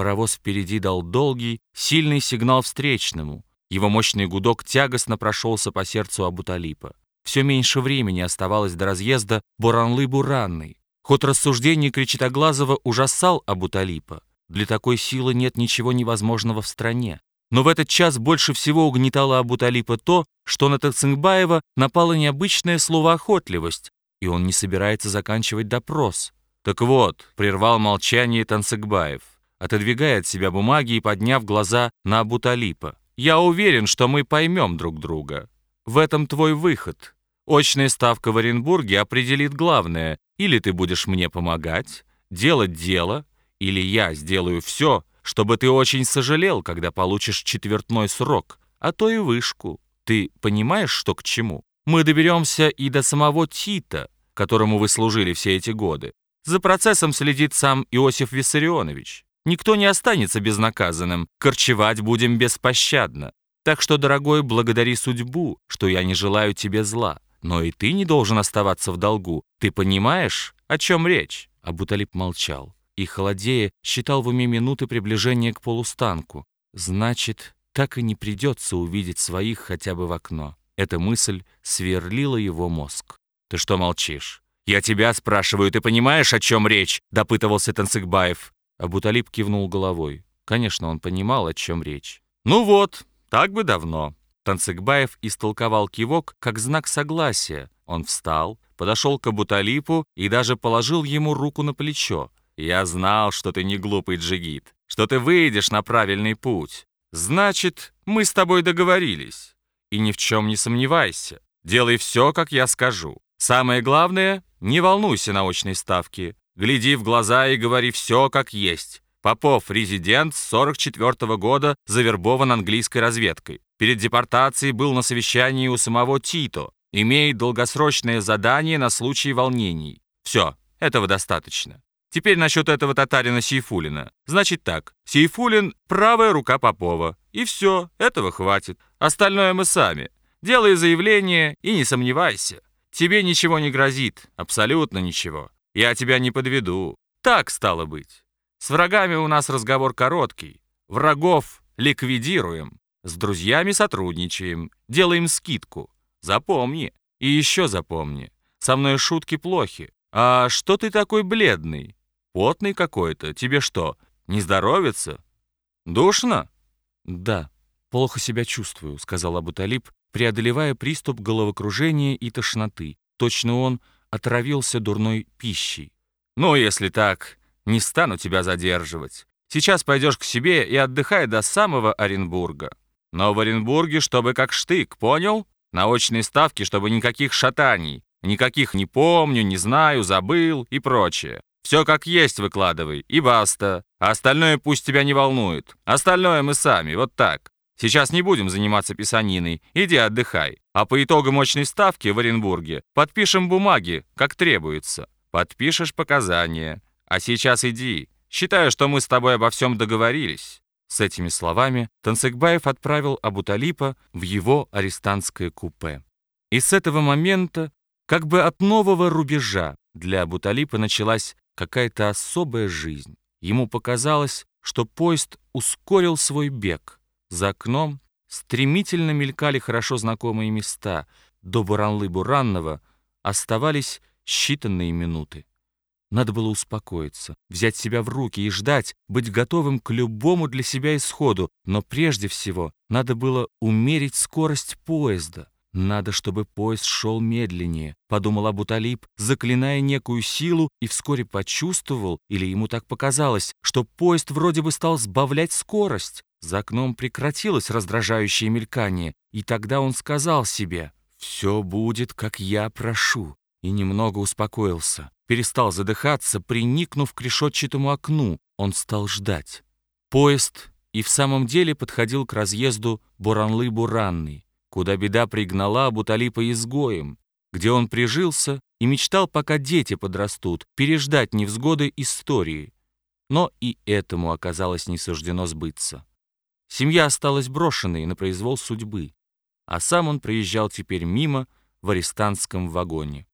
Паровоз впереди дал долгий, сильный сигнал встречному. Его мощный гудок тягостно прошелся по сердцу Абуталипа. Все меньше времени оставалось до разъезда Буранлы-Буранной. Ход рассуждений Кречетоглазого ужасал Абуталипа. Для такой силы нет ничего невозможного в стране. Но в этот час больше всего угнетало Абуталипа то, что на Тацинбаева напала необычная словоохотливость, и он не собирается заканчивать допрос. «Так вот», — прервал молчание Танцыгбаев, отодвигая от себя бумаги и подняв глаза на Абуталипа. «Я уверен, что мы поймем друг друга. В этом твой выход. Очная ставка в Оренбурге определит главное. Или ты будешь мне помогать, делать дело, или я сделаю все, чтобы ты очень сожалел, когда получишь четвертной срок, а то и вышку. Ты понимаешь, что к чему? Мы доберемся и до самого Тита, которому вы служили все эти годы. За процессом следит сам Иосиф Виссарионович. Никто не останется безнаказанным, корчевать будем беспощадно. Так что, дорогой, благодари судьбу, что я не желаю тебе зла. Но и ты не должен оставаться в долгу. Ты понимаешь, о чем речь?» Абуталип молчал и, холодея, считал в уме минуты приближения к полустанку. «Значит, так и не придется увидеть своих хотя бы в окно». Эта мысль сверлила его мозг. «Ты что молчишь?» «Я тебя спрашиваю, ты понимаешь, о чем речь?» — допытывался Танцыгбаев. Абуталип кивнул головой. Конечно, он понимал, о чем речь. «Ну вот, так бы давно». Танцыгбаев истолковал кивок как знак согласия. Он встал, подошел к Абуталипу и даже положил ему руку на плечо. «Я знал, что ты не глупый джигит, что ты выйдешь на правильный путь. Значит, мы с тобой договорились. И ни в чем не сомневайся. Делай все, как я скажу. Самое главное, не волнуйся научной ставки. Гляди в глаза и говори все, как есть. Попов, резидент с 44 -го года, завербован английской разведкой. Перед депортацией был на совещании у самого Тито. Имеет долгосрочное задание на случай волнений. Все, этого достаточно. Теперь насчет этого татарина Сейфулина. Значит так, Сейфулин – правая рука Попова. И все, этого хватит. Остальное мы сами. Делай заявление и не сомневайся. Тебе ничего не грозит, абсолютно ничего. Я тебя не подведу. Так стало быть. С врагами у нас разговор короткий. Врагов ликвидируем. С друзьями сотрудничаем. Делаем скидку. Запомни. И еще запомни. Со мной шутки плохи. А что ты такой бледный? Потный какой-то. Тебе что, не здоровится? Душно? Да, плохо себя чувствую, сказал Абуталиб, преодолевая приступ головокружения и тошноты. Точно он отравился дурной пищей. «Ну, если так, не стану тебя задерживать. Сейчас пойдешь к себе и отдыхай до самого Оренбурга. Но в Оренбурге, чтобы как штык, понял? На очной ставке, чтобы никаких шатаний, никаких «не помню», «не знаю», «забыл» и прочее. Все как есть выкладывай, и баста. А остальное пусть тебя не волнует. Остальное мы сами, вот так. Сейчас не будем заниматься писаниной, иди отдыхай. А по итогам мощной ставки в Оренбурге подпишем бумаги, как требуется. Подпишешь показания. А сейчас иди. Считаю, что мы с тобой обо всем договорились». С этими словами Танцыгбаев отправил Абуталипа в его арестантское купе. И с этого момента, как бы от нового рубежа, для Абуталипа началась какая-то особая жизнь. Ему показалось, что поезд ускорил свой бег — за окном стремительно мелькали хорошо знакомые места. До Буранлы-Буранного оставались считанные минуты. Надо было успокоиться, взять себя в руки и ждать, быть готовым к любому для себя исходу, но прежде всего надо было умерить скорость поезда. «Надо, чтобы поезд шел медленнее», — подумал Абуталиб, заклиная некую силу, и вскоре почувствовал, или ему так показалось, что поезд вроде бы стал сбавлять скорость. За окном прекратилось раздражающее мелькание, и тогда он сказал себе «Все будет, как я прошу», и немного успокоился. Перестал задыхаться, приникнув к решетчатому окну. Он стал ждать. Поезд и в самом деле подходил к разъезду Буранлы-Буранный, куда беда пригнала Абуталипа изгоем, где он прижился и мечтал, пока дети подрастут, переждать невзгоды истории. Но и этому оказалось не суждено сбыться. Семья осталась брошенной на произвол судьбы, а сам он проезжал теперь мимо в арестантском вагоне.